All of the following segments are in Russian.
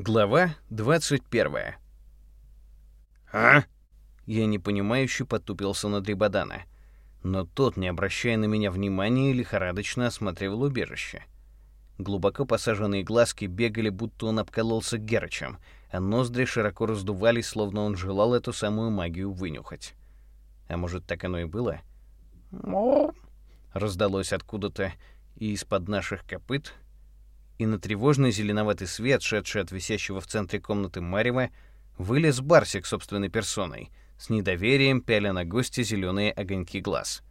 Глава 21. «А?» Я непонимающе потупился на Дрибадана, но тот, не обращая на меня внимания, лихорадочно осматривал убежище. Глубоко посаженные глазки бегали, будто он обкололся герчем, а ноздри широко раздувались, словно он желал эту самую магию вынюхать. А может, так оно и было? Раздалось откуда-то и из-под наших копыт — и на тревожный зеленоватый свет, шедший от висящего в центре комнаты Марева, вылез Барсик собственной персоной, с недоверием пяля на гостя зеленые огоньки глаз.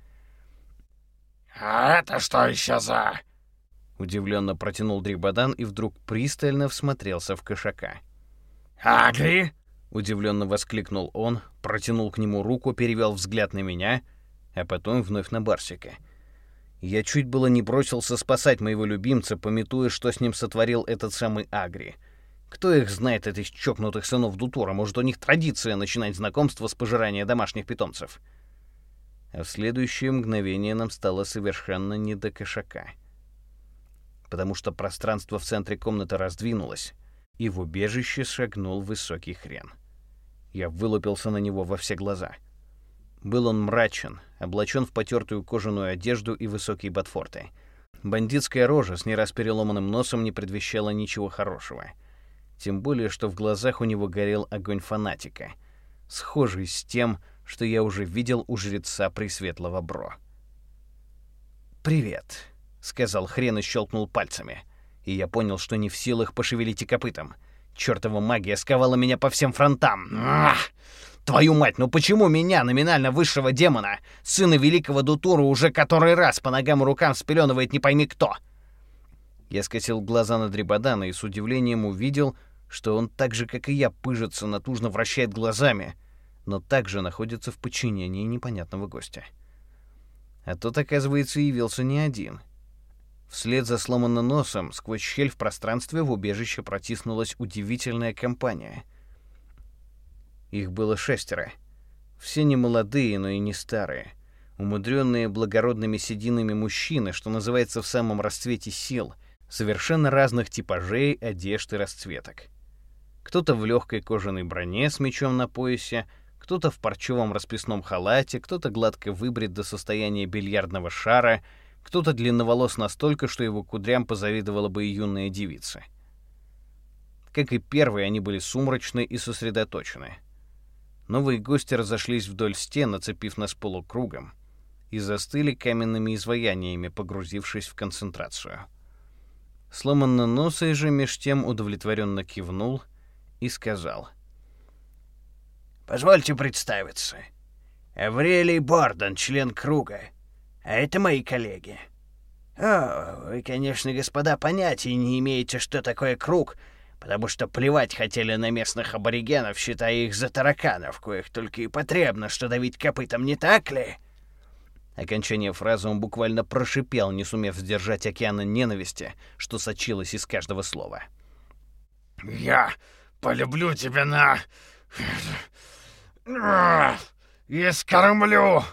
«А это что еще за...» Удивленно протянул Дрибадан и вдруг пристально всмотрелся в кошака. «Агри?» — удивленно воскликнул он, протянул к нему руку, перевел взгляд на меня, а потом вновь на Барсика — я чуть было не бросился спасать моего любимца, пометуя, что с ним сотворил этот самый Агри. Кто их знает, этих чокнутых сынов Дутура? Может, у них традиция начинать знакомство с пожирания домашних питомцев? А в следующее мгновение нам стало совершенно не до кошака. Потому что пространство в центре комнаты раздвинулось, и в убежище шагнул высокий хрен. Я вылупился на него во все глаза — был он мрачен, облачен в потертую кожаную одежду и высокие ботфорты. Бандитская рожа с не раз переломанным носом не предвещала ничего хорошего. Тем более, что в глазах у него горел огонь фанатика, схожий с тем, что я уже видел у жреца Пресветлого Бро. «Привет», — сказал хрен и щелкнул пальцами. И я понял, что не в силах пошевелить и копытом. Чёртова магия сковала меня по всем фронтам. Ах! Твою мать, ну почему меня, номинально высшего демона, сына великого Дутура, уже который раз по ногам и рукам спеленывает не пойми кто? Я скосил глаза на Дребодана и с удивлением увидел, что он так же, как и я, пыжится, натужно вращает глазами, но также находится в подчинении непонятного гостя. А тот, оказывается, явился не один. Вслед за сломанным носом сквозь щель в пространстве в убежище протиснулась удивительная компания — их было шестеро. Все не молодые, но и не старые. Умудренные благородными сединами мужчины, что называется в самом расцвете сил, совершенно разных типажей, одежд и расцветок. Кто-то в легкой кожаной броне с мечом на поясе, кто-то в парчевом расписном халате, кто-то гладко выбрит до состояния бильярдного шара, кто-то длинноволос настолько, что его кудрям позавидовала бы и юная девица. Как и первые, они были сумрачны и сосредоточены — Новые гости разошлись вдоль стен, оцепив нас полукругом, и застыли каменными изваяниями, погрузившись в концентрацию. Сломанноносый же меж тем удовлетворенно кивнул и сказал. «Позвольте представиться. Аврелий Бордон, член круга. А это мои коллеги. О, вы, конечно, господа, понятия не имеете, что такое круг — потому что плевать хотели на местных аборигенов, считая их за тараканов, коих только и потребно, что давить копытом, не так ли?» Окончание фразы он буквально прошипел, не сумев сдержать океана ненависти, что сочилось из каждого слова. «Я полюблю тебя на... и скормлю!»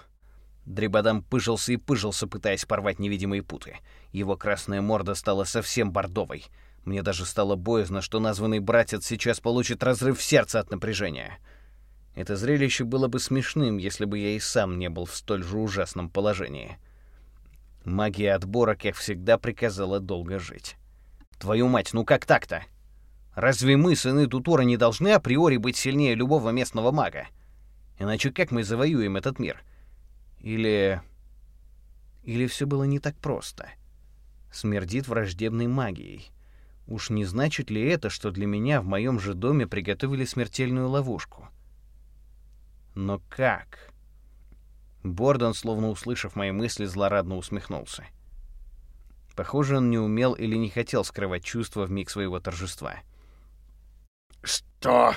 Дребодам пыжился и пыжился, пытаясь порвать невидимые путы. Его красная морда стала совсем бордовой — мне даже стало боязно, что названный братец сейчас получит разрыв сердца от напряжения. Это зрелище было бы смешным, если бы я и сам не был в столь же ужасном положении. Магия отбора, как всегда, приказала долго жить. Твою мать, ну как так-то? Разве мы, сыны Тутора, не должны априори быть сильнее любого местного мага? Иначе как мы завоюем этот мир? Или... Или все было не так просто? Смердит враждебной магией. Уж не значит ли это, что для меня в моем же доме приготовили смертельную ловушку? Но как? Бордон, словно услышав мои мысли, злорадно усмехнулся. Похоже, он не умел или не хотел скрывать чувства в миг своего торжества. «Что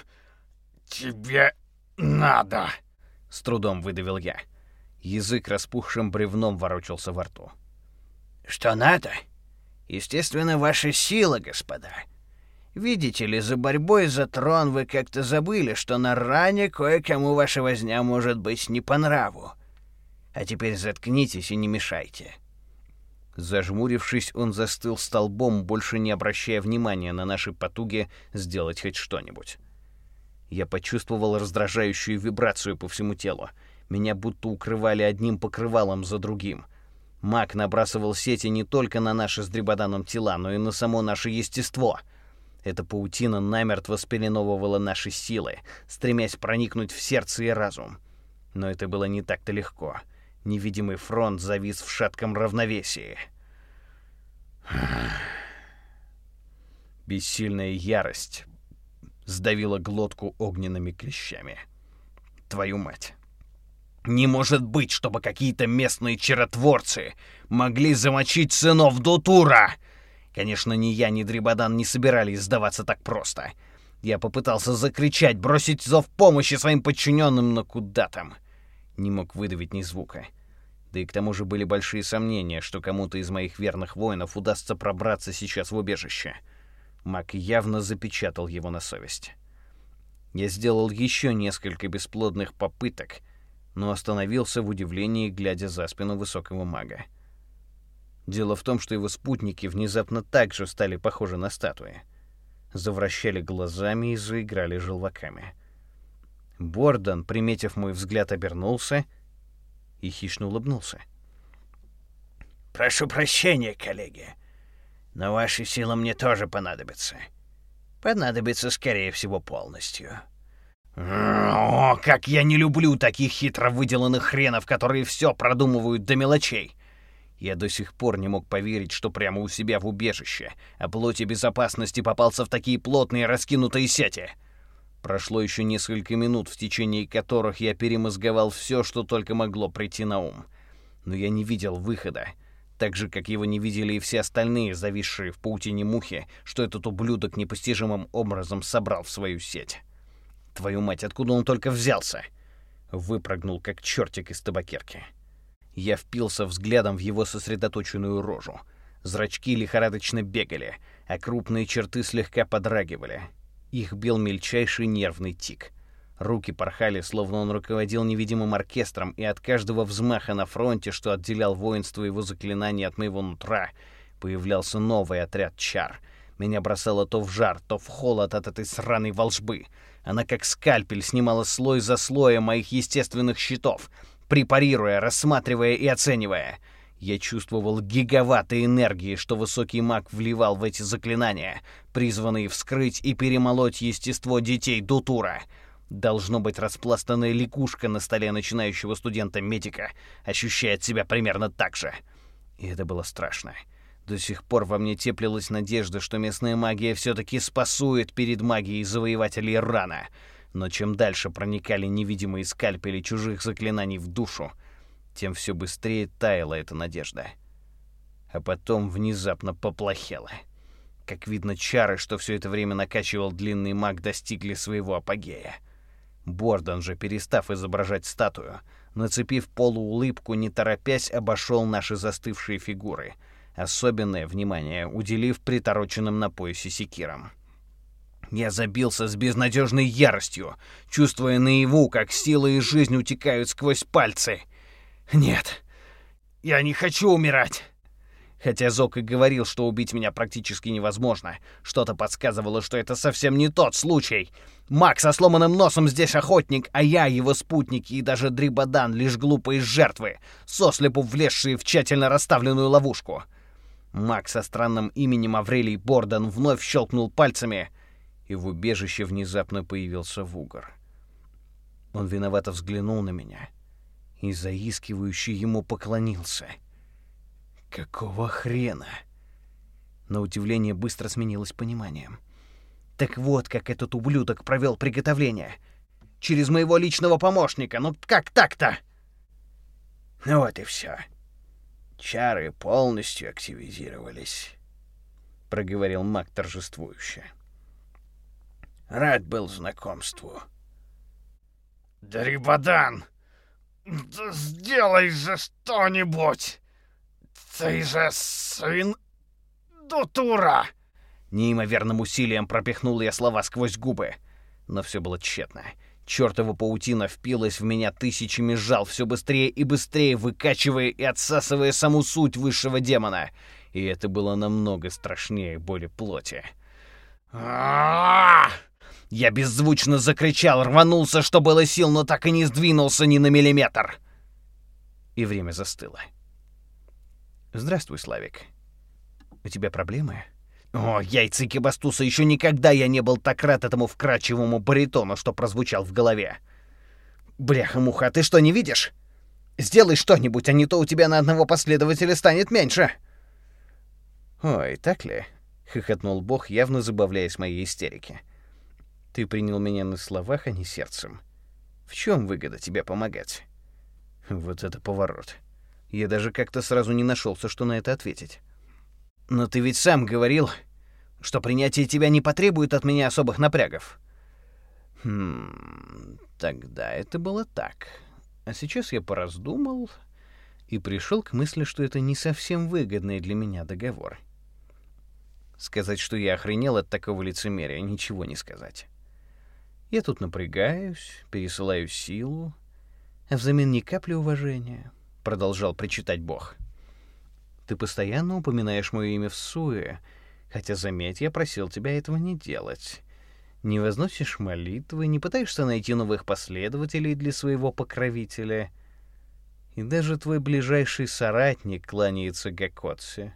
тебе надо?» — с трудом выдавил я. Язык распухшим бревном ворочался во рту. «Что надо?» Естественно, ваша сила, господа. Видите ли, за борьбой за трон вы как-то забыли, что на ране кое-кому ваша возня может быть не по нраву. А теперь заткнитесь и не мешайте. Зажмурившись, он застыл столбом, больше не обращая внимания на наши потуги сделать хоть что-нибудь. Я почувствовал раздражающую вибрацию по всему телу. Меня будто укрывали одним покрывалом за другим. Маг набрасывал сети не только на наши с Дребоданом тела, но и на само наше естество. Эта паутина намертво спеленовывала наши силы, стремясь проникнуть в сердце и разум. Но это было не так-то легко. Невидимый фронт завис в шатком равновесии. Бессильная ярость сдавила глотку огненными клещами. Твою мать. Не может быть, чтобы какие-то местные чаротворцы могли замочить сынов Дутура! Конечно, ни я, ни Дребодан не собирались сдаваться так просто. Я попытался закричать, бросить зов помощи своим подчиненным, но куда там? Не мог выдавить ни звука. Да и к тому же были большие сомнения, что кому-то из моих верных воинов удастся пробраться сейчас в убежище. — Мак явно запечатал его на совесть. Я сделал еще несколько бесплодных попыток, но остановился в удивлении, глядя за спину высокого мага. Дело в том, что его спутники внезапно также стали похожи на статуи. Завращали глазами и заиграли желваками. Бордон, приметив мой взгляд, обернулся и хищно улыбнулся. «Прошу прощения, коллеги. Но ваши силы мне тоже понадобятся. Понадобится, скорее всего, полностью. О, как я не люблю таких хитро выделанных хренов, которые все продумывают до мелочей. Я до сих пор не мог поверить, что прямо у себя в убежище, а плоти безопасности попался в такие плотные раскинутые сети. Прошло еще несколько минут, в течение которых я перемозговал все, что только могло прийти на ум. Но я не видел выхода так же, как его не видели и все остальные, зависшие в паутине мухи, что этот ублюдок непостижимым образом собрал в свою сеть. Твою мать, откуда он только взялся? Выпрыгнул, как чертик из табакерки. Я впился взглядом в его сосредоточенную рожу. Зрачки лихорадочно бегали, а крупные черты слегка подрагивали. Их бил мельчайший нервный тик — Руки порхали, словно он руководил невидимым оркестром, и от каждого взмаха на фронте, что отделял воинство его заклинаний от моего нутра, появлялся новый отряд чар. Меня бросало то в жар, то в холод от этой сраной волжбы. Она как скальпель снимала слой за слоем моих естественных щитов, препарируя, рассматривая и оценивая. Я чувствовал гигаватты энергии, что высокий маг вливал в эти заклинания, призванные вскрыть и перемолоть естество детей Дутура — Должно быть, распластанная лягушка на столе начинающего студента-медика ощущает себя примерно так же. И это было страшно. До сих пор во мне теплилась надежда, что местная магия все-таки спасует перед магией завоевателей рана. Но чем дальше проникали невидимые скальпели чужих заклинаний в душу, тем все быстрее таяла эта надежда. А потом внезапно поплохело. Как видно, чары, что все это время накачивал длинный маг, достигли своего апогея. Бордон же, перестав изображать статую, нацепив полуулыбку, не торопясь, обошел наши застывшие фигуры, особенное внимание уделив притороченным на поясе секирам. Я забился с безнадежной яростью, чувствуя наяву, как сила и жизнь утекают сквозь пальцы. Нет, я не хочу умирать. Хотя Зок и говорил, что убить меня практически невозможно, что-то подсказывало, что это совсем не тот случай. Макс со сломанным носом здесь охотник, а я, его спутники и даже Дрибадан лишь глупые жертвы, сослепу влезшие в тщательно расставленную ловушку. Макс со странным именем Аврелий Борден вновь щелкнул пальцами, и в убежище внезапно появился Вугар. Он виновато взглянул на меня и заискивающе ему поклонился — Какого хрена? На удивление быстро сменилось пониманием. Так вот, как этот ублюдок провел приготовление. Через моего личного помощника. Ну как так-то? Ну вот и все. Чары полностью активизировались, проговорил маг торжествующе. Рад был знакомству. Дрибадан, сделай же что-нибудь! «Ты же сын Дутура!» Неимоверным усилием пропихнул я слова сквозь губы. Но все было тщетно. Чёртова паутина впилась в меня тысячами жал, все быстрее и быстрее выкачивая и отсасывая саму суть высшего демона. И это было намного страшнее боли плоти. Я беззвучно закричал, рванулся, что было сил, но так и не сдвинулся ни на миллиметр. И время застыло. «Здравствуй, Славик. У тебя проблемы?» О, яйца Кибастуса, еще никогда я не был так рад этому вкрадчивому баритону, что прозвучал в голове. Бляха-муха, ты что, не видишь? Сделай что-нибудь, а не то у тебя на одного последователя станет меньше. Ой, так ли? Хохотнул Бог, явно забавляясь моей истерике. Ты принял меня на словах, а не сердцем. В чем выгода тебе помогать? Вот это поворот. Я даже как-то сразу не нашелся, что на это ответить. Но ты ведь сам говорил, что принятие тебя не потребует от меня особых напрягов. Хм, тогда это было так. А сейчас я пораздумал и пришел к мысли, что это не совсем выгодный для меня договор. Сказать, что я охренел от такого лицемерия, ничего не сказать. Я тут напрягаюсь, пересылаю силу, а взамен ни капли уважения, — продолжал причитать Бог. — ты постоянно упоминаешь мое имя в суе, хотя, заметь, я просил тебя этого не делать. Не возносишь молитвы, не пытаешься найти новых последователей для своего покровителя. И даже твой ближайший соратник кланяется Гакотсе.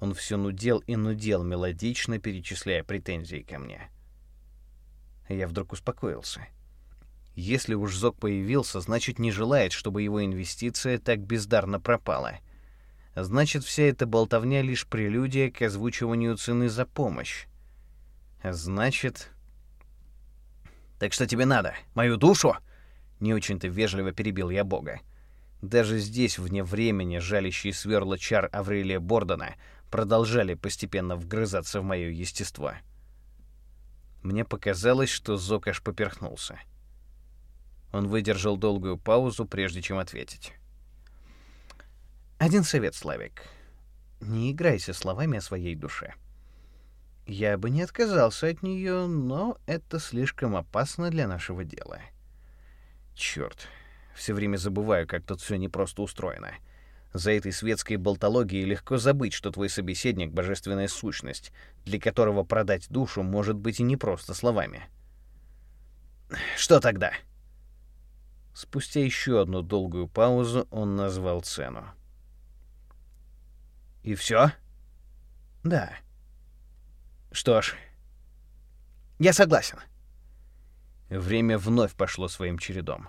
Он все нудел и нудел, мелодично перечисляя претензии ко мне. Я вдруг успокоился. Если уж Зок появился, значит, не желает, чтобы его инвестиция так бездарно пропала — Значит, вся эта болтовня лишь прелюдия к озвучиванию цены за помощь. Значит... Так что тебе надо? Мою душу? Не очень-то вежливо перебил я Бога. Даже здесь, вне времени, жалящие сверла чар Аврелия Бордона продолжали постепенно вгрызаться в мое естество. Мне показалось, что Зок аж поперхнулся. Он выдержал долгую паузу, прежде чем ответить. Один совет, Славик. Не играйся словами о своей душе. Я бы не отказался от нее, но это слишком опасно для нашего дела. Черт, все время забываю, как тут все непросто устроено. За этой светской болтологией легко забыть, что твой собеседник — божественная сущность, для которого продать душу может быть и не просто словами. Что тогда? Спустя еще одну долгую паузу он назвал цену. И все? Да. Что ж, я согласен. Время вновь пошло своим чередом.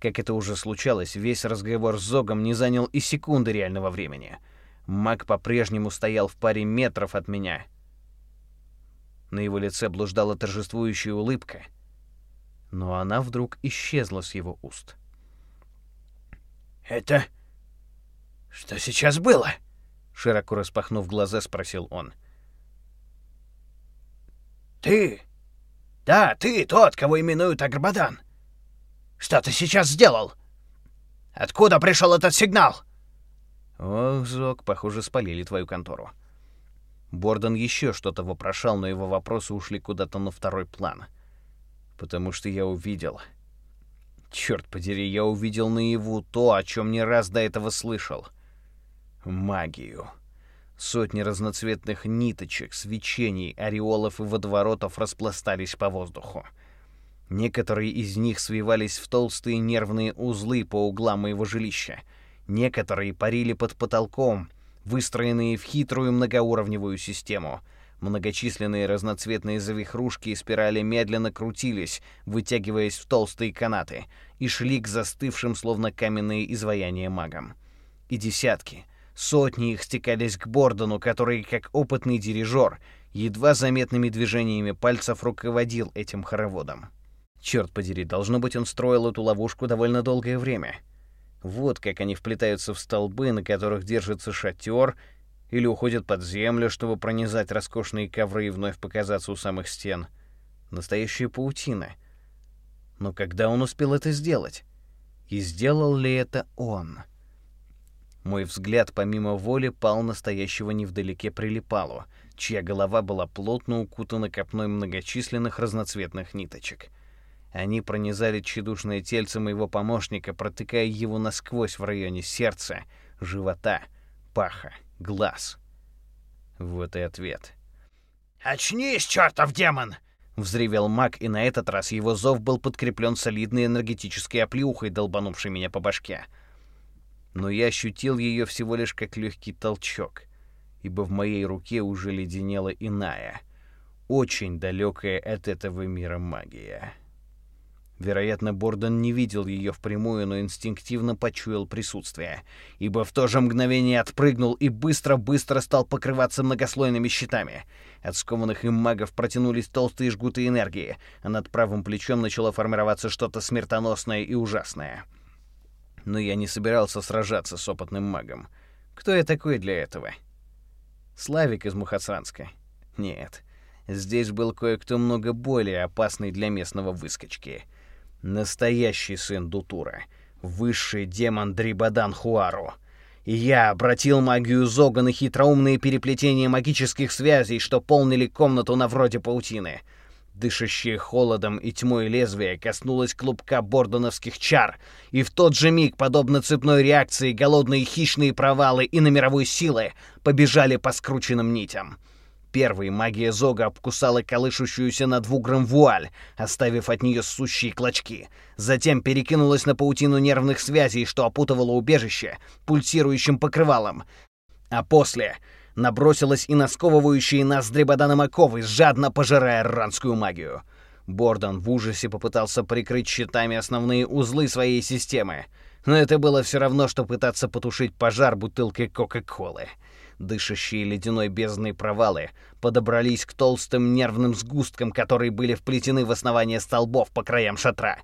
Как это уже случалось, весь разговор с Зогом не занял и секунды реального времени. Маг по-прежнему стоял в паре метров от меня. На его лице блуждала торжествующая улыбка, но она вдруг исчезла с его уст. «Это... что сейчас было?» Широко распахнув глаза, спросил он. «Ты? Да, ты тот, кого именуют Агрбадан. Что ты сейчас сделал? Откуда пришел этот сигнал?» «Ох, Зок, похоже, спалили твою контору». Бордон еще что-то вопрошал, но его вопросы ушли куда-то на второй план. Потому что я увидел... Черт подери, я увидел наяву то, о чем не раз до этого слышал — магию. Сотни разноцветных ниточек, свечений, ореолов и водоворотов распластались по воздуху. Некоторые из них свивались в толстые нервные узлы по углам моего жилища. Некоторые парили под потолком, выстроенные в хитрую многоуровневую систему. Многочисленные разноцветные завихрушки и спирали медленно крутились, вытягиваясь в толстые канаты, и шли к застывшим, словно каменные изваяния магам. И десятки, Сотни их стекались к Бордону, который, как опытный дирижер, едва заметными движениями пальцев руководил этим хороводом. Черт подери, должно быть, он строил эту ловушку довольно долгое время. Вот как они вплетаются в столбы, на которых держится шатер, или уходят под землю, чтобы пронизать роскошные ковры и вновь показаться у самых стен. Настоящая паутина. Но когда он успел это сделать? И сделал ли это он? — мой взгляд помимо воли пал настоящего невдалеке прилипалу, чья голова была плотно укутана копной многочисленных разноцветных ниточек. Они пронизали тщедушное тельце моего помощника, протыкая его насквозь в районе сердца, живота, паха, глаз. Вот и ответ. «Очнись, чертов демон!» — взревел маг, и на этот раз его зов был подкреплен солидной энергетической оплеухой, долбанувшей меня по башке. Но я ощутил ее всего лишь как легкий толчок, ибо в моей руке уже леденела иная, очень далекая от этого мира магия. Вероятно, Бордон не видел ее впрямую, но инстинктивно почуял присутствие, ибо в то же мгновение отпрыгнул и быстро-быстро стал покрываться многослойными щитами. От скованных им магов протянулись толстые жгуты энергии, а над правым плечом начало формироваться что-то смертоносное и ужасное. Но я не собирался сражаться с опытным магом. Кто я такой для этого? Славик из Мухасранска? Нет. Здесь был кое-кто много более опасный для местного выскочки — Настоящий сын Дутура. Высший демон Дрибадан Хуару. И я обратил магию Зога на хитроумные переплетения магических связей, что полнили комнату на вроде паутины. Дышащее холодом и тьмой лезвие коснулось клубка бордоновских чар, и в тот же миг, подобно цепной реакции, голодные хищные провалы и на мировой силы побежали по скрученным нитям. Первой магия Зога обкусала колышущуюся над вугром вуаль, оставив от нее сущие клочки. Затем перекинулась на паутину нервных связей, что опутывало убежище, пульсирующим покрывалом. А после набросилась и на сковывающие ноздри Бадана Маковы, жадно пожирая ранскую магию. Бордон в ужасе попытался прикрыть щитами основные узлы своей системы. Но это было все равно, что пытаться потушить пожар бутылкой Кока-Колы дышащие ледяной бездной провалы, подобрались к толстым нервным сгусткам, которые были вплетены в основание столбов по краям шатра.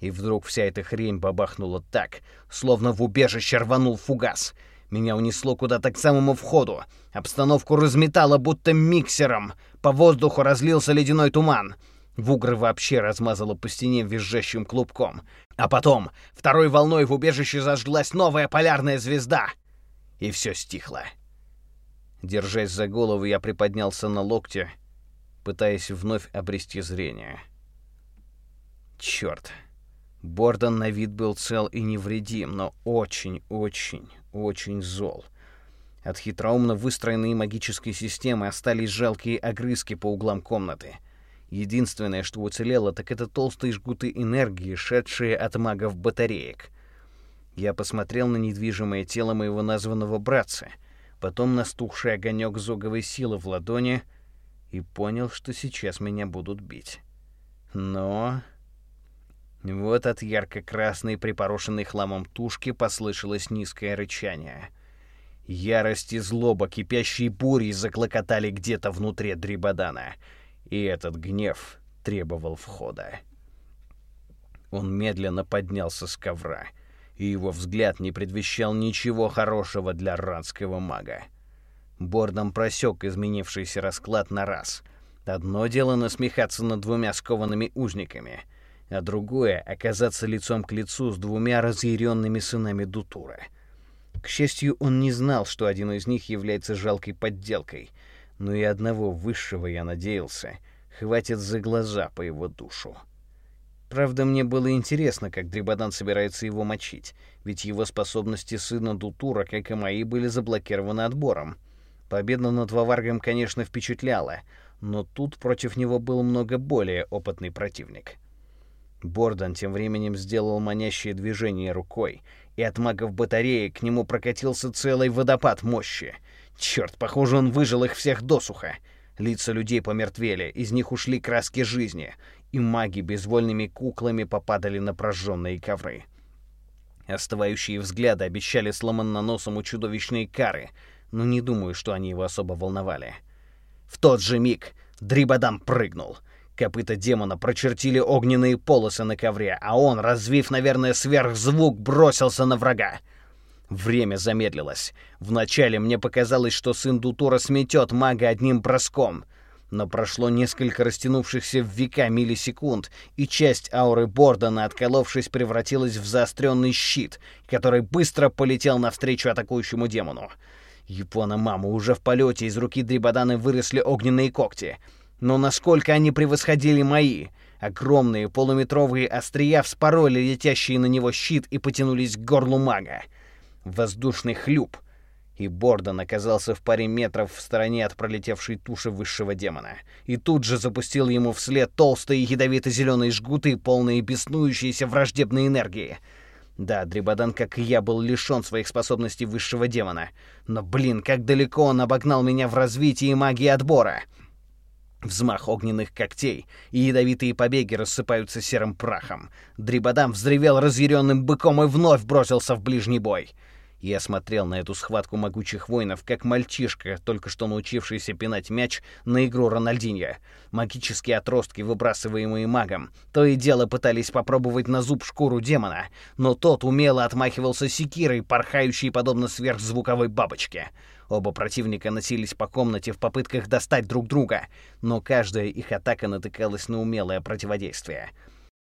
И вдруг вся эта хрень бабахнула так, словно в убежище рванул фугас. Меня унесло куда-то к самому входу. Обстановку разметало будто миксером. По воздуху разлился ледяной туман. Вугры вообще размазало по стене визжащим клубком. А потом, второй волной в убежище зажглась новая полярная звезда. И все стихло. Держась за голову, я приподнялся на локте, пытаясь вновь обрести зрение. Черт. Бордон на вид был цел и невредим, но очень-очень, очень зол. От хитроумно выстроенной магической системы остались жалкие огрызки по углам комнаты. Единственное, что уцелело, так это толстые жгуты энергии, шедшие от магов батареек. Я посмотрел на недвижимое тело моего названного братца — потом настухший огонек зоговой силы в ладони и понял, что сейчас меня будут бить. Но... Вот от ярко-красной, припорошенной хламом тушки послышалось низкое рычание. Ярость и злоба кипящей бурей заклокотали где-то внутри Дрибадана, и этот гнев требовал входа. Он медленно поднялся с ковра — и его взгляд не предвещал ничего хорошего для ранского мага. Бордом просек изменившийся расклад на раз. Одно дело насмехаться над двумя скованными узниками, а другое — оказаться лицом к лицу с двумя разъяренными сынами Дутура. К счастью, он не знал, что один из них является жалкой подделкой, но и одного высшего, я надеялся, хватит за глаза по его душу. Правда, мне было интересно, как Дрибадан собирается его мочить, ведь его способности сына Дутура, как и мои, были заблокированы отбором. Победа над Ваваргом, конечно, впечатляла, но тут против него был много более опытный противник. Бордан тем временем сделал манящее движение рукой, и от магов батареи к нему прокатился целый водопад мощи. Черт, похоже, он выжил их всех досуха. Лица людей помертвели, из них ушли краски жизни, и маги безвольными куклами попадали на прожженные ковры. Остывающие взгляды обещали сломанноносому чудовищные кары, но не думаю, что они его особо волновали. В тот же миг Дрибадан прыгнул. Копыта демона прочертили огненные полосы на ковре, а он, развив, наверное, сверхзвук, бросился на врага. Время замедлилось. Вначале мне показалось, что сын Дутура сметет мага одним броском — но прошло несколько растянувшихся в века миллисекунд, и часть ауры Бордона, отколовшись, превратилась в заостренный щит, который быстро полетел навстречу атакующему демону. Япона-мама уже в полете из руки Дрибаданы выросли огненные когти. Но насколько они превосходили мои! Огромные полуметровые острия вспороли летящие на него щит и потянулись к горлу мага. Воздушный хлюп — и Бордон оказался в паре метров в стороне от пролетевшей туши высшего демона. И тут же запустил ему вслед толстые ядовито-зеленые жгуты, полные беснующейся враждебной энергии. Да, Дребодан, как и я, был лишен своих способностей высшего демона. Но, блин, как далеко он обогнал меня в развитии магии отбора! Взмах огненных когтей, и ядовитые побеги рассыпаются серым прахом. Дребодан взревел разъяренным быком и вновь бросился в ближний бой — я смотрел на эту схватку могучих воинов, как мальчишка, только что научившийся пинать мяч на игру Рональдиньо. Магические отростки, выбрасываемые магом, то и дело пытались попробовать на зуб шкуру демона, но тот умело отмахивался секирой, порхающей подобно сверхзвуковой бабочке. Оба противника носились по комнате в попытках достать друг друга, но каждая их атака натыкалась на умелое противодействие —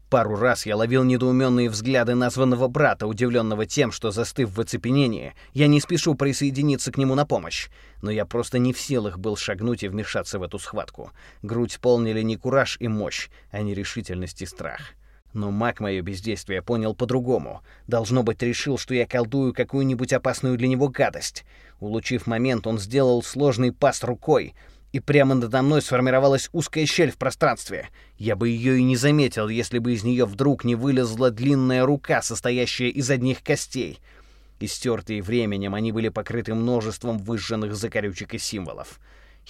Пару раз я ловил недоуменные взгляды названного брата, удивленного тем, что, застыв в оцепенении, я не спешу присоединиться к нему на помощь. Но я просто не в силах был шагнуть и вмешаться в эту схватку. Грудь полнили не кураж и мощь, а нерешительность и страх. Но маг мое бездействие понял по-другому. Должно быть, решил, что я колдую какую-нибудь опасную для него гадость. Улучив момент, он сделал сложный пас рукой — и прямо надо мной сформировалась узкая щель в пространстве. Я бы ее и не заметил, если бы из нее вдруг не вылезла длинная рука, состоящая из одних костей. Истертые временем, они были покрыты множеством выжженных закорючек и символов.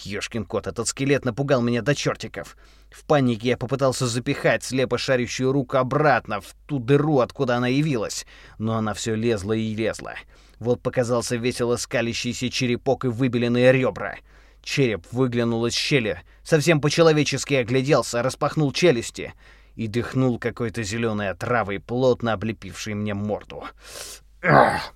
Ёшкин кот, этот скелет напугал меня до чертиков. В панике я попытался запихать слепо шарящую руку обратно в ту дыру, откуда она явилась, но она все лезла и лезла. Вот показался весело скалящийся черепок и выбеленные ребра — Череп выглянул из щели, совсем по-человечески огляделся, распахнул челюсти и дыхнул какой-то зеленой отравой, плотно облепившей мне морду. Ах!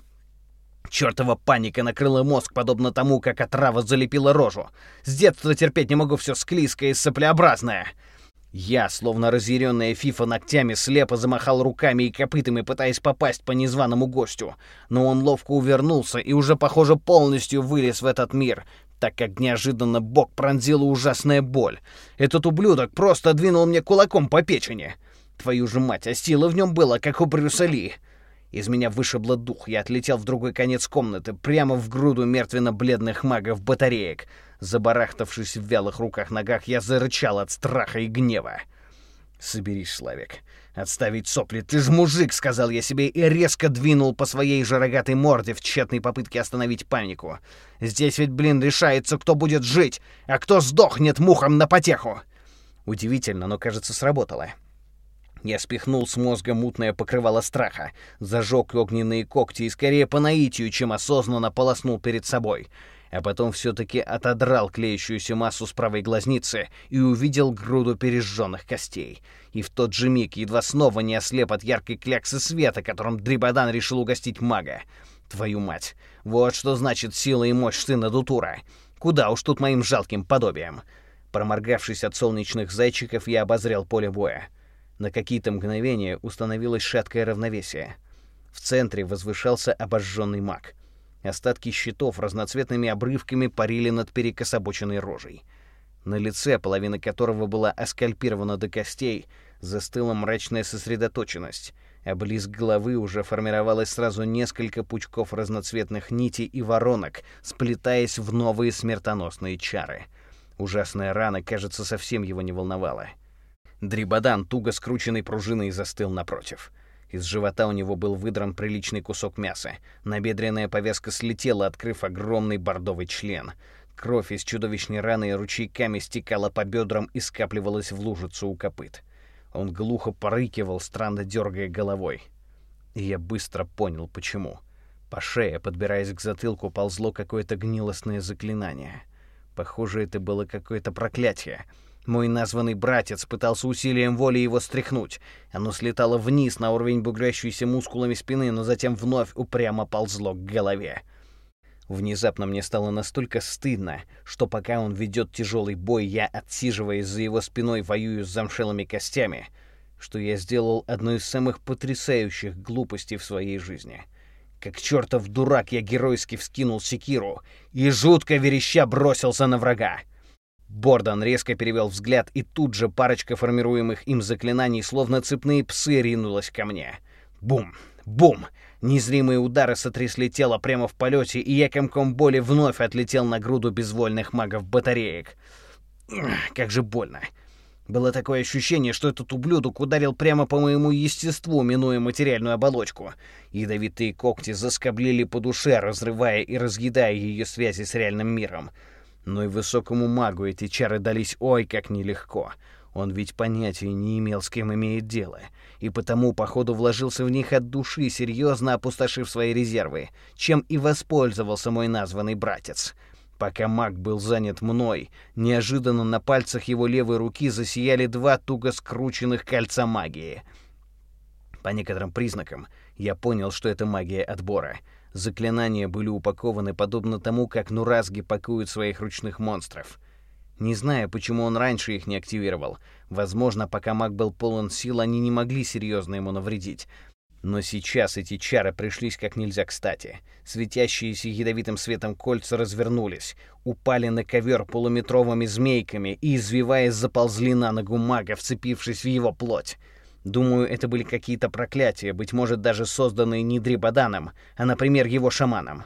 Чёртова паника накрыла мозг, подобно тому, как отрава залепила рожу. С детства терпеть не могу все склизкое и соплеобразное. Я, словно разъяренная фифа ногтями, слепо замахал руками и копытами, пытаясь попасть по незваному гостю. Но он ловко увернулся и уже, похоже, полностью вылез в этот мир, так как неожиданно бок пронзила ужасная боль. Этот ублюдок просто двинул мне кулаком по печени. Твою же мать, а силы в нем было, как у Брюса Ли. Из меня вышибло дух, я отлетел в другой конец комнаты, прямо в груду мертвенно-бледных магов-батареек. Забарахтавшись в вялых руках-ногах, я зарычал от страха и гнева. «Соберись, Славик. «Отставить сопли, ты ж мужик!» — сказал я себе и резко двинул по своей же рогатой морде в тщетной попытке остановить панику. «Здесь ведь, блин, решается, кто будет жить, а кто сдохнет мухом на потеху!» Удивительно, но, кажется, сработало. Я спихнул с мозга мутное покрывало страха, зажег огненные когти и скорее по наитию, чем осознанно полоснул перед собой — а потом все-таки отодрал клеящуюся массу с правой глазницы и увидел груду пережженных костей. И в тот же миг едва снова не ослеп от яркой кляксы света, которым Дрибадан решил угостить мага. Твою мать, вот что значит сила и мощь сына Дутура. Куда уж тут моим жалким подобием. Проморгавшись от солнечных зайчиков, я обозрел поле боя. На какие-то мгновения установилось шаткое равновесие. В центре возвышался обожженный маг — Остатки щитов разноцветными обрывками парили над перекособоченной рожей. На лице, половина которого была оскальпирована до костей, застыла мрачная сосредоточенность, а близ головы уже формировалось сразу несколько пучков разноцветных нитей и воронок, сплетаясь в новые смертоносные чары. Ужасная рана, кажется, совсем его не волновала. Дрибадан, туго скрученной пружиной, застыл напротив — из живота у него был выдран приличный кусок мяса. Набедренная повязка слетела, открыв огромный бордовый член. Кровь из чудовищной раны ручейками стекала по бедрам и скапливалась в лужицу у копыт. Он глухо порыкивал, странно дергая головой. И я быстро понял, почему. По шее, подбираясь к затылку, ползло какое-то гнилостное заклинание. Похоже, это было какое-то проклятие — мой названный братец пытался усилием воли его стряхнуть. Оно слетало вниз на уровень бугрящейся мускулами спины, но затем вновь упрямо ползло к голове. Внезапно мне стало настолько стыдно, что пока он ведет тяжелый бой, я, отсиживаясь за его спиной, воюю с замшелыми костями, что я сделал одну из самых потрясающих глупостей в своей жизни. Как чертов дурак я геройски вскинул секиру и жутко вереща бросился на врага. Бордан резко перевел взгляд, и тут же парочка формируемых им заклинаний, словно цепные псы, ринулась ко мне. Бум! Бум! Незримые удары сотрясли тело прямо в полете, и я комком боли вновь отлетел на груду безвольных магов-батареек. Как же больно. Было такое ощущение, что этот ублюдок ударил прямо по моему естеству, минуя материальную оболочку. Ядовитые когти заскоблили по душе, разрывая и разъедая ее связи с реальным миром. Но и высокому магу эти чары дались ой как нелегко. Он ведь понятия не имел, с кем имеет дело, и потому, походу, вложился в них от души, серьезно опустошив свои резервы, чем и воспользовался мой названный братец. Пока маг был занят мной, неожиданно на пальцах его левой руки засияли два туго скрученных кольца магии. По некоторым признакам я понял, что это магия отбора — Заклинания были упакованы подобно тому, как Нуразги пакуют своих ручных монстров. Не знаю, почему он раньше их не активировал. Возможно, пока маг был полон сил, они не могли серьезно ему навредить. Но сейчас эти чары пришлись как нельзя кстати. Светящиеся ядовитым светом кольца развернулись, упали на ковер полуметровыми змейками и, извиваясь, заползли на ногу мага, вцепившись в его плоть. Думаю, это были какие-то проклятия, быть может, даже созданные не Дрибаданом, а, например, его шаманом.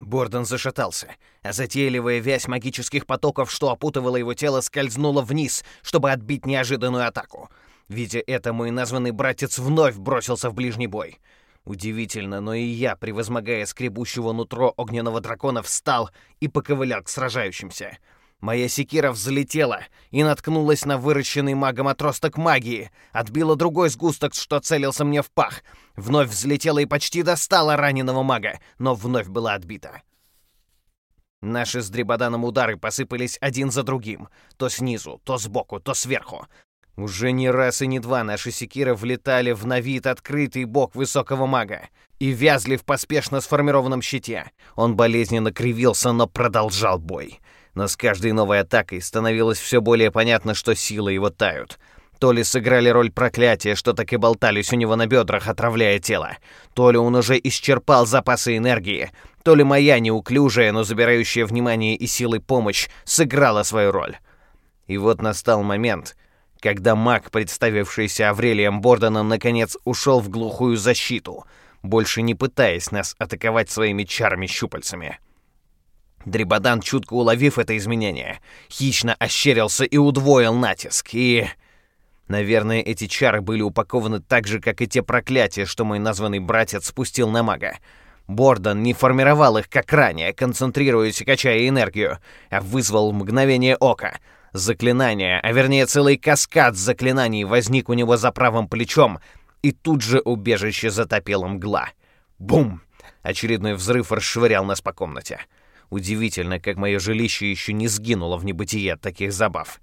Бордон зашатался, а затейливая вязь магических потоков, что опутывала его тело, скользнула вниз, чтобы отбить неожиданную атаку. Видя это, мой названный братец вновь бросился в ближний бой. Удивительно, но и я, превозмогая скребущего нутро огненного дракона, встал и поковылял к сражающимся — Моя секира взлетела и наткнулась на выращенный магом отросток магии, отбила другой сгусток, что целился мне в пах, вновь взлетела и почти достала раненого мага, но вновь была отбита. Наши с Дребоданом удары посыпались один за другим, то снизу, то сбоку, то сверху. Уже не раз и не два наши секиры влетали в на вид открытый бок высокого мага и вязли в поспешно сформированном щите. Он болезненно кривился, но продолжал бой но с каждой новой атакой становилось все более понятно, что силы его тают. То ли сыграли роль проклятия, что так и болтались у него на бедрах, отравляя тело, то ли он уже исчерпал запасы энергии, то ли моя неуклюжая, но забирающая внимание и силы помощь сыграла свою роль. И вот настал момент, когда маг, представившийся Аврелием Бордоном, наконец ушел в глухую защиту, больше не пытаясь нас атаковать своими чарами-щупальцами. Дребодан, чутко уловив это изменение, хищно ощерился и удвоил натиск, и... Наверное, эти чары были упакованы так же, как и те проклятия, что мой названный братец спустил на мага. Бордон не формировал их, как ранее, концентрируясь и качая энергию, а вызвал мгновение ока. Заклинание, а вернее целый каскад заклинаний возник у него за правым плечом, и тут же убежище затопила мгла. Бум! Очередной взрыв расшвырял нас по комнате. Удивительно, как мое жилище еще не сгинуло в небытие от таких забав.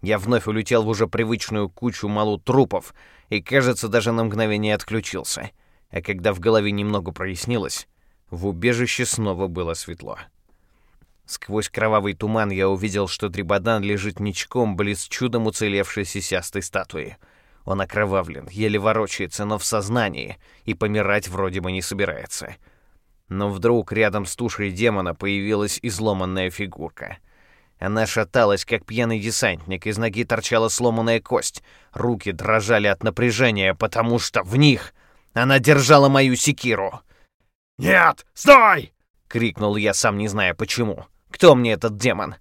Я вновь улетел в уже привычную кучу малу трупов и, кажется, даже на мгновение отключился. А когда в голове немного прояснилось, в убежище снова было светло. Сквозь кровавый туман я увидел, что Дрибадан лежит ничком близ чудом уцелевшей сисястой статуи. Он окровавлен, еле ворочается, но в сознании, и помирать вроде бы не собирается. — но вдруг рядом с тушей демона появилась изломанная фигурка. Она шаталась, как пьяный десантник, из ноги торчала сломанная кость. Руки дрожали от напряжения, потому что в них она держала мою секиру. «Нет, стой!» — крикнул я, сам не зная почему. «Кто мне этот демон?»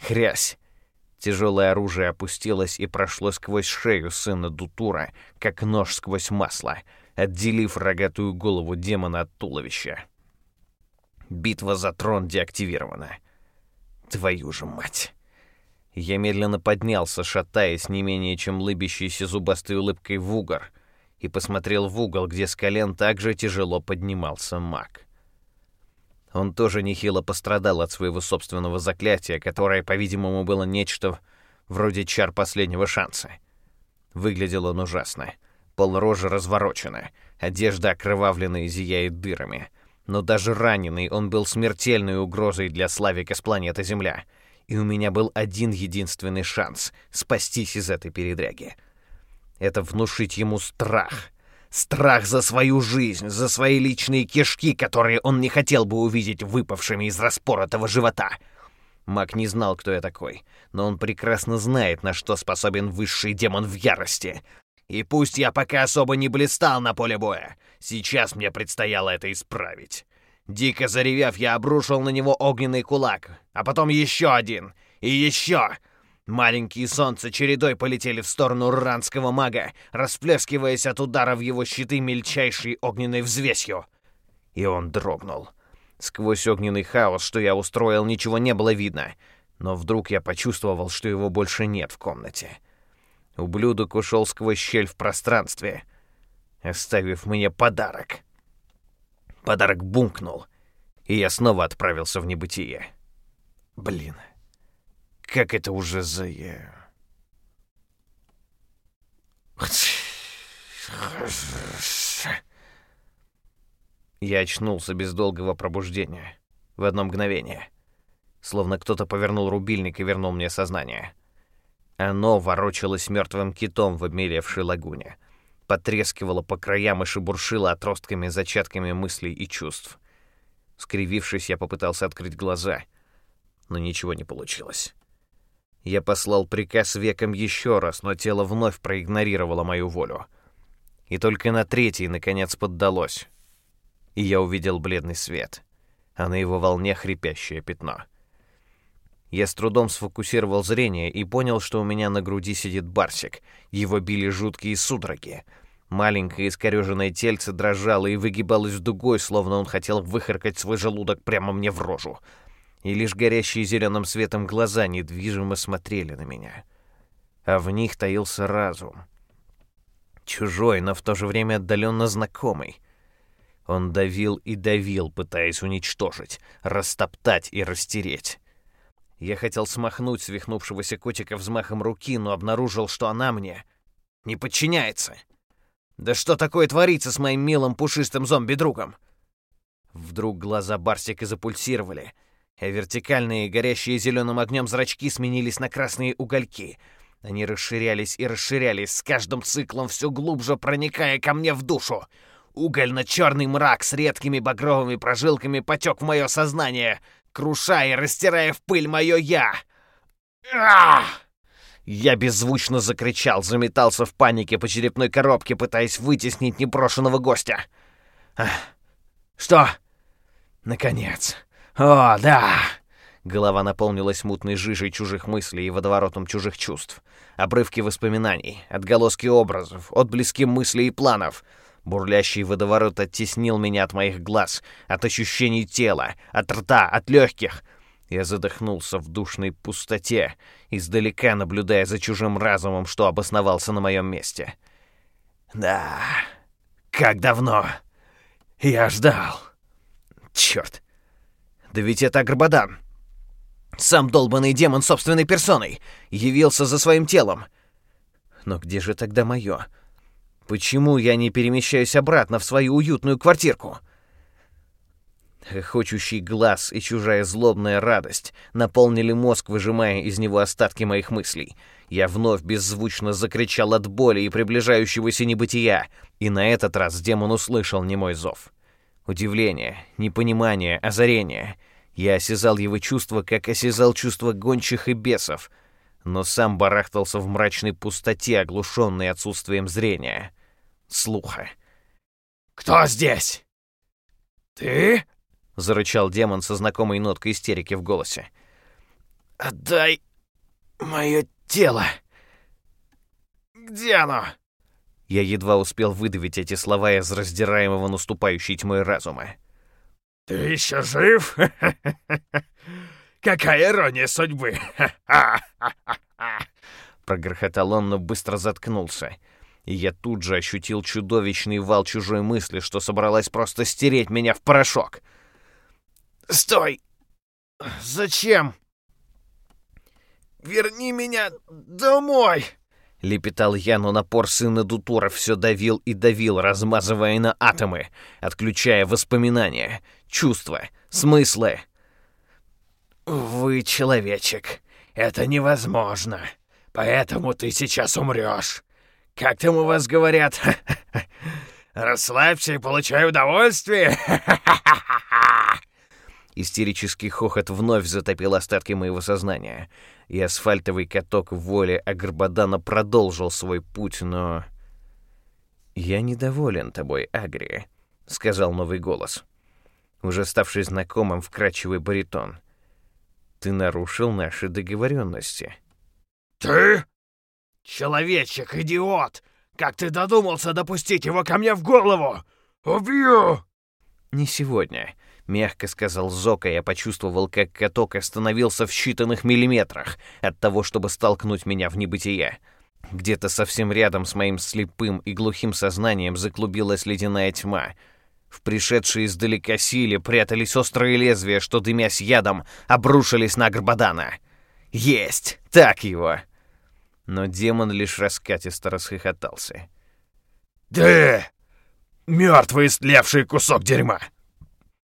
«Хрясь!» Тяжелое оружие опустилось и прошло сквозь шею сына Дутура, как нож сквозь масло, отделив рогатую голову демона от туловища. Битва за трон деактивирована. Твою же мать. Я медленно поднялся, шатаясь не менее чем лыбящейся зубастой улыбкой в угор, и посмотрел в угол, где с колен также тяжело поднимался маг. Он тоже нехило пострадал от своего собственного заклятия, которое, по-видимому, было нечто вроде чар последнего шанса. Выглядел он ужасно. Пол рожи разворочена, одежда окровавлена и зияет дырами — но даже раненый он был смертельной угрозой для Славика с планеты Земля. И у меня был один единственный шанс спастись из этой передряги. Это внушить ему страх. Страх за свою жизнь, за свои личные кишки, которые он не хотел бы увидеть выпавшими из распоротого живота. Маг не знал, кто я такой, но он прекрасно знает, на что способен высший демон в ярости. И пусть я пока особо не блистал на поле боя, сейчас мне предстояло это исправить. Дико заревев, я обрушил на него огненный кулак, а потом еще один, и еще. Маленькие солнца чередой полетели в сторону ранского мага, расплескиваясь от удара в его щиты мельчайшей огненной взвесью. И он дрогнул. Сквозь огненный хаос, что я устроил, ничего не было видно. Но вдруг я почувствовал, что его больше нет в комнате. Ублюдок ушел сквозь щель в пространстве, оставив мне подарок. Подарок бумкнул, и я снова отправился в небытие. Блин, как это уже за... Я очнулся без долгого пробуждения. В одно мгновение. Словно кто-то повернул рубильник и вернул мне сознание. Оно ворочалось мертвым китом в обмелевшей лагуне. Потрескивало по краям и шебуршило отростками, зачатками мыслей и чувств. Скривившись, я попытался открыть глаза, но ничего не получилось. Я послал приказ веком еще раз, но тело вновь проигнорировало мою волю. И только на третий, наконец, поддалось и я увидел бледный свет, а на его волне хрипящее пятно. Я с трудом сфокусировал зрение и понял, что у меня на груди сидит барсик. Его били жуткие судороги. Маленькое искореженное тельце дрожало и выгибалось дугой, словно он хотел выхаркать свой желудок прямо мне в рожу. И лишь горящие зеленым светом глаза недвижимо смотрели на меня. А в них таился разум. Чужой, но в то же время отдаленно знакомый — он давил и давил, пытаясь уничтожить, растоптать и растереть. Я хотел смахнуть свихнувшегося котика взмахом руки, но обнаружил, что она мне не подчиняется. Да что такое творится с моим милым пушистым зомби-другом? Вдруг глаза Барсика запульсировали, а вертикальные, горящие зеленым огнем зрачки сменились на красные угольки. Они расширялись и расширялись, с каждым циклом все глубже проникая ко мне в душу. Угольно-черный мрак с редкими багровыми прожилками потек в мое сознание, крушая и растирая в пыль мое «я». Ах! Я беззвучно закричал, заметался в панике по черепной коробке, пытаясь вытеснить непрошенного гостя. «Что?» «Наконец!» «О, да!» Голова наполнилась мутной жижей чужих мыслей и водоворотом чужих чувств. Обрывки воспоминаний, отголоски образов, отблески мыслей и планов — Бурлящий водоворот оттеснил меня от моих глаз, от ощущений тела, от рта, от легких. Я задохнулся в душной пустоте, издалека наблюдая за чужим разумом, что обосновался на моем месте. Да, как давно я ждал. Черт. Да ведь это Агрбадан. Сам долбанный демон собственной персоной явился за своим телом. Но где же тогда мое? Почему я не перемещаюсь обратно в свою уютную квартирку? Хочущий глаз и чужая злобная радость наполнили мозг, выжимая из него остатки моих мыслей. Я вновь беззвучно закричал от боли и приближающегося небытия, и на этот раз демон услышал не мой зов. Удивление, непонимание, озарение. Я осязал его чувства, как осязал чувства гончих и бесов — но сам барахтался в мрачной пустоте, оглушенный отсутствием зрения, слуха. «Кто здесь?» «Ты?» — зарычал демон со знакомой ноткой истерики в голосе. «Отдай мое тело!» «Где оно?» Я едва успел выдавить эти слова из раздираемого наступающей тьмой разума. «Ты еще жив?» Какая ирония судьбы! Прогрохотал он, но быстро заткнулся. И я тут же ощутил чудовищный вал чужой мысли, что собралась просто стереть меня в порошок. «Стой! Зачем? Верни меня домой!» Лепетал я, но напор сына Дутура все давил и давил, размазывая на атомы, отключая воспоминания, чувства, смыслы. «Вы человечек. Это невозможно. Поэтому ты сейчас умрешь. Как там у вас говорят? Расслабься и получай удовольствие!» Истерический хохот вновь затопил остатки моего сознания, и асфальтовый каток воли Агрбадана продолжил свой путь, но... «Я недоволен тобой, Агри», — сказал новый голос. Уже ставший знакомым вкрадчивый баритон. «Ты нарушил наши договоренности». «Ты? Человечек, идиот! Как ты додумался допустить его ко мне в голову? Убью!» «Не сегодня», — мягко сказал Зока. Я почувствовал, как каток остановился в считанных миллиметрах от того, чтобы столкнуть меня в небытие. Где-то совсем рядом с моим слепым и глухим сознанием заклубилась ледяная тьма. В пришедшей издалека силе прятались острые лезвия, что, дымясь ядом, обрушились на Гарбадана. «Есть! Так его!» Но демон лишь раскатисто расхохотался. «Да! Мертвый истлевший кусок дерьма!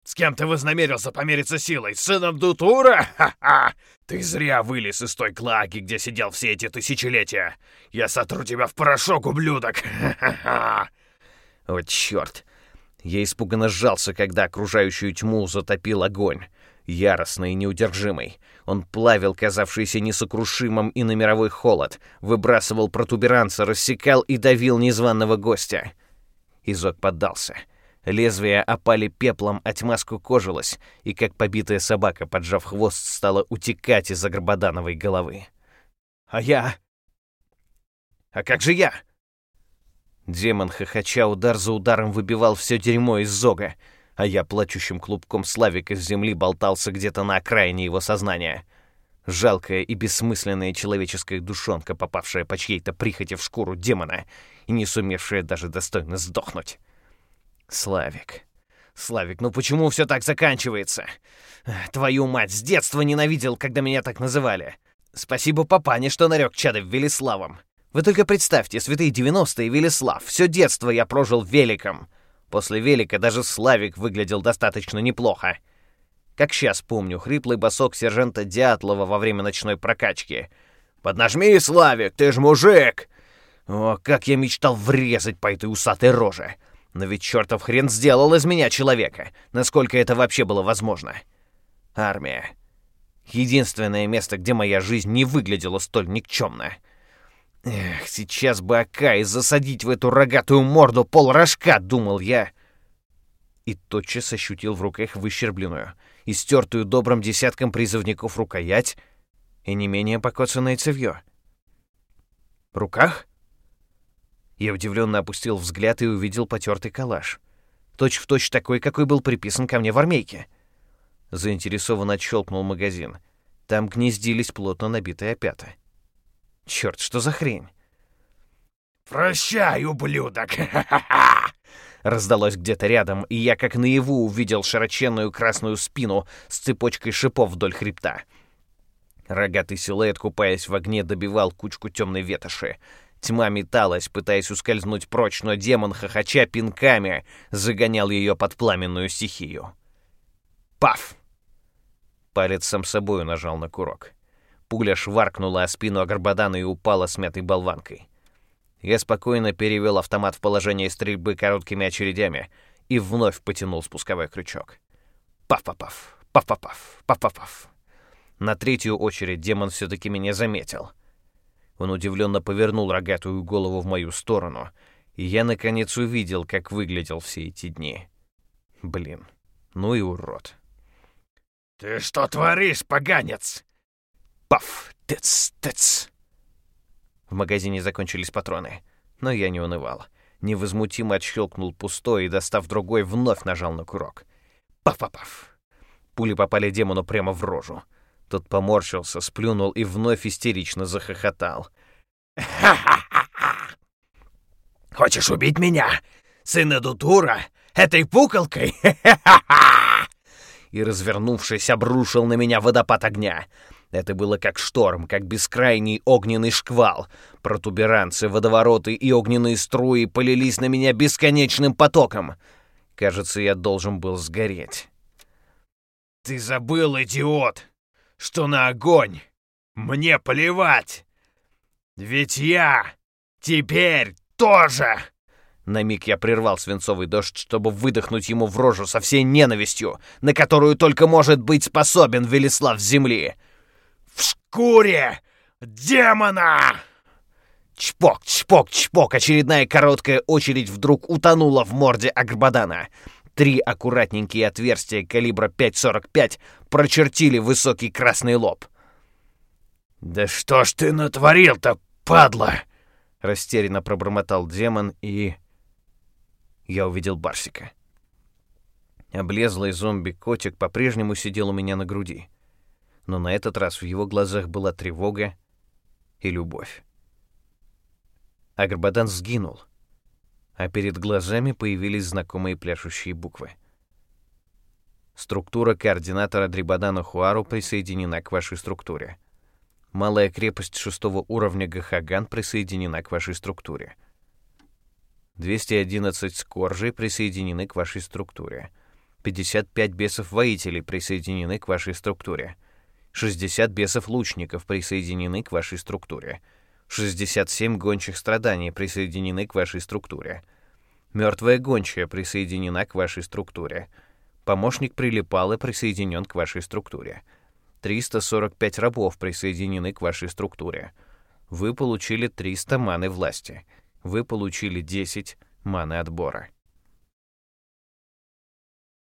С кем ты вознамерился помериться силой? С сыном Дутура? Ха-ха! Ты зря вылез из той клаги, где сидел все эти тысячелетия! Я сотру тебя в порошок, ублюдок! Ха-ха-ха!» О, черт! Я испуганно сжался, когда окружающую тьму затопил огонь. Яростный и неудержимый. Он плавил казавшийся несокрушимым и на мировой холод, выбрасывал протуберанца, рассекал и давил незваного гостя. Изок поддался. Лезвия опали пеплом, а тьма скукожилась, и как побитая собака, поджав хвост, стала утекать из Агрбадановой головы. «А я? А как же я?» Демон, хохоча, удар за ударом выбивал все дерьмо из Зога, а я плачущим клубком Славика с земли болтался где-то на окраине его сознания. Жалкая и бессмысленная человеческая душонка, попавшая по чьей-то прихоти в шкуру демона и не сумевшая даже достойно сдохнуть. Славик. Славик, ну почему все так заканчивается? Твою мать, с детства ненавидел, когда меня так называли. Спасибо папане, что нарек чада Велиславом. Вы только представьте, святые 90-е Велислав. Все детство я прожил великом. После велика даже Славик выглядел достаточно неплохо. Как сейчас помню, хриплый босок сержанта Дятлова во время ночной прокачки. «Поднажми, Славик, ты ж мужик!» О, как я мечтал врезать по этой усатой роже. Но ведь чертов хрен сделал из меня человека, насколько это вообще было возможно. Армия. Единственное место, где моя жизнь не выглядела столь никчемно. Эх, сейчас бы Акай засадить в эту рогатую морду полрожка, думал я. И тотчас ощутил в руках выщербленную, истертую добрым десятком призывников рукоять и не менее покоцанное цевьё. В руках? Я удивленно опустил взгляд и увидел потертый калаш. Точь-в-точь точь такой, какой был приписан ко мне в армейке. Заинтересованно отщелкнул магазин. Там гнездились плотно набитые опята. Черт, что за хрень? «Прощай, ублюдок!» Раздалось где-то рядом, и я как наяву увидел широченную красную спину с цепочкой шипов вдоль хребта. Рогатый силуэт, купаясь в огне, добивал кучку темной ветоши. Тьма металась, пытаясь ускользнуть прочь, но демон, хохоча пинками, загонял ее под пламенную стихию. Паф! Палец сам собою нажал на курок. Пуля шваркнула о спину Агарбадана и упала смятой болванкой. Я спокойно перевел автомат в положение стрельбы короткими очередями и вновь потянул спусковой крючок. Паф-паф-паф, паф-паф-паф, паф-паф. На третью очередь демон все-таки меня заметил. Он удивленно повернул рогатую голову в мою сторону, и я наконец увидел, как выглядел все эти дни. Блин, ну и урод. «Ты что творишь, поганец?» Паф! Тыц! Тыц! В магазине закончились патроны, но я не унывал. Невозмутимо отщелкнул пустой и, достав другой, вновь нажал на курок. Паф-паф-паф! Пули попали демону прямо в рожу. Тот поморщился, сплюнул и вновь истерично захохотал. Хочешь убить меня, сына Дутура, этой пуколкой? И, развернувшись, обрушил на меня водопад огня. Это было как шторм, как бескрайний огненный шквал. Протуберанцы, водовороты и огненные струи полились на меня бесконечным потоком. Кажется, я должен был сгореть. «Ты забыл, идиот!» Что на огонь мне плевать. Ведь я теперь тоже!» На миг я прервал свинцовый дождь, чтобы выдохнуть ему в рожу со всей ненавистью, на которую только может быть способен Велислав с земли. «В шкуре демона!» Чпок, чпок, чпок! Очередная короткая очередь вдруг утонула в морде Агрбадана. Три аккуратненькие отверстия калибра 5.45 прочертили высокий красный лоб. «Да что ж ты натворил-то, падла!» Растерянно пробормотал демон и я увидел Барсика. Облезлый зомби-котик по-прежнему сидел у меня на груди. Но на этот раз в его глазах была тревога и любовь. Агрбадан сгинул, а перед глазами появились знакомые пляшущие буквы. Структура координатора Дрибадана Хуару присоединена к вашей структуре. Малая крепость шестого уровня Гахаган присоединена к вашей структуре. 211 скоржей присоединены к вашей структуре. 55 бесов-воителей присоединены к вашей структуре. 60 бесов-лучников присоединены к вашей структуре. 67 гончих страданий присоединены к вашей структуре. Мертвая гончая присоединена к вашей структуре. Помощник прилипалы присоединен к вашей структуре. 345 рабов присоединены к вашей структуре. Вы получили 300 маны власти вы получили 10 маны отбора.